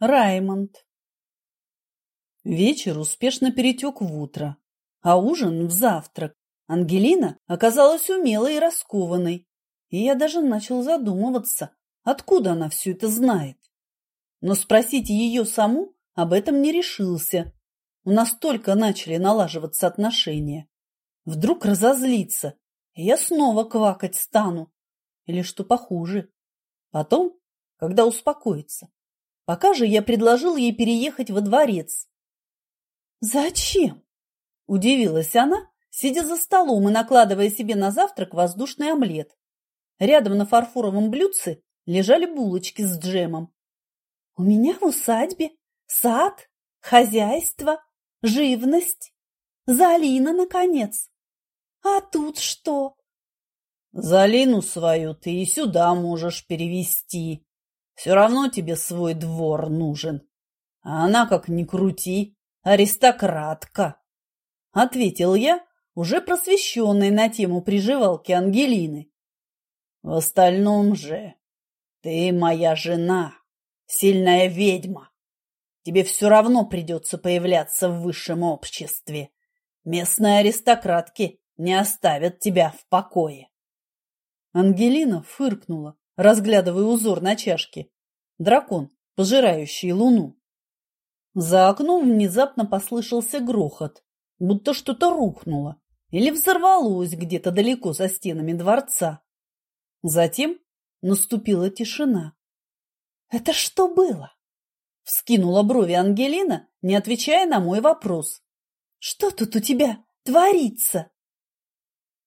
Раймонд. Вечер успешно перетек в утро, а ужин в завтрак. Ангелина оказалась умелой и раскованной, и я даже начал задумываться, откуда она все это знает. Но спросить ее саму об этом не решился. У нас только начали налаживаться отношения. Вдруг разозлиться, и я снова квакать стану. Или что похуже. Потом, когда успокоится, Пока же я предложил ей переехать во дворец. «Зачем?» – удивилась она, сидя за столом и накладывая себе на завтрак воздушный омлет. Рядом на фарфоровом блюдце лежали булочки с джемом. «У меня в усадьбе сад, хозяйство, живность, Залина, наконец. А тут что?» «Залину свою ты и сюда можешь перевести», все равно тебе свой двор нужен. А она, как ни крути, аристократка. Ответил я, уже просвещенный на тему приживалки Ангелины. В остальном же ты моя жена, сильная ведьма. Тебе все равно придется появляться в высшем обществе. Местные аристократки не оставят тебя в покое. Ангелина фыркнула, разглядывая узор на чашке. Дракон, пожирающий луну. За окном внезапно послышался грохот, будто что-то рухнуло или взорвалось где-то далеко за стенами дворца. Затем наступила тишина. «Это что было?» Вскинула брови Ангелина, не отвечая на мой вопрос. «Что тут у тебя творится?»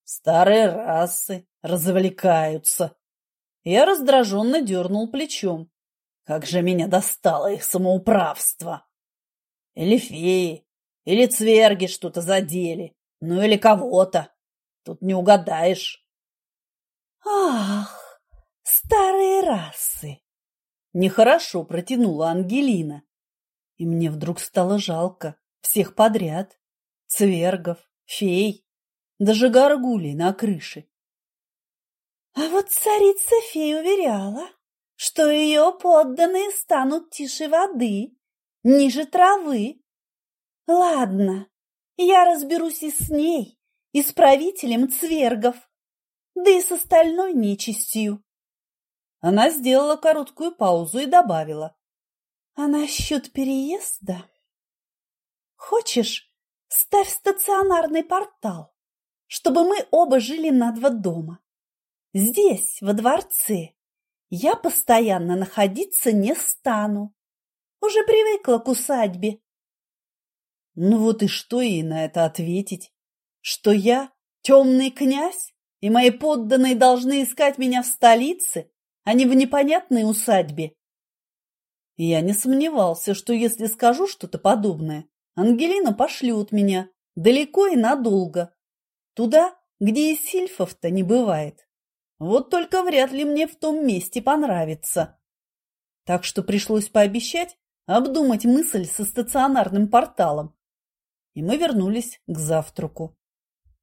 «Старые расы развлекаются», я раздраженно дернул плечом. Как же меня достало их самоуправство! Или феи, или цверги что-то задели, ну или кого-то. Тут не угадаешь. Ах, старые расы! Нехорошо протянула Ангелина. И мне вдруг стало жалко всех подряд. Цвергов, фей, даже горгулей на крыше. А вот царица фей уверяла, что ее подданные станут тише воды, ниже травы. Ладно, я разберусь и с ней, и с правителем цвергов, да и с остальной нечистью. Она сделала короткую паузу и добавила. А насчет переезда? Хочешь, ставь стационарный портал, чтобы мы оба жили на два дома. Здесь, во дворце, я постоянно находиться не стану. Уже привыкла к усадьбе. Ну вот и что ей на это ответить? Что я темный князь, и мои подданные должны искать меня в столице, а не в непонятной усадьбе? Я не сомневался, что если скажу что-то подобное, Ангелина пошлет меня далеко и надолго, туда, где и сильфов-то не бывает. Вот только вряд ли мне в том месте понравится. Так что пришлось пообещать обдумать мысль со стационарным порталом. И мы вернулись к завтраку.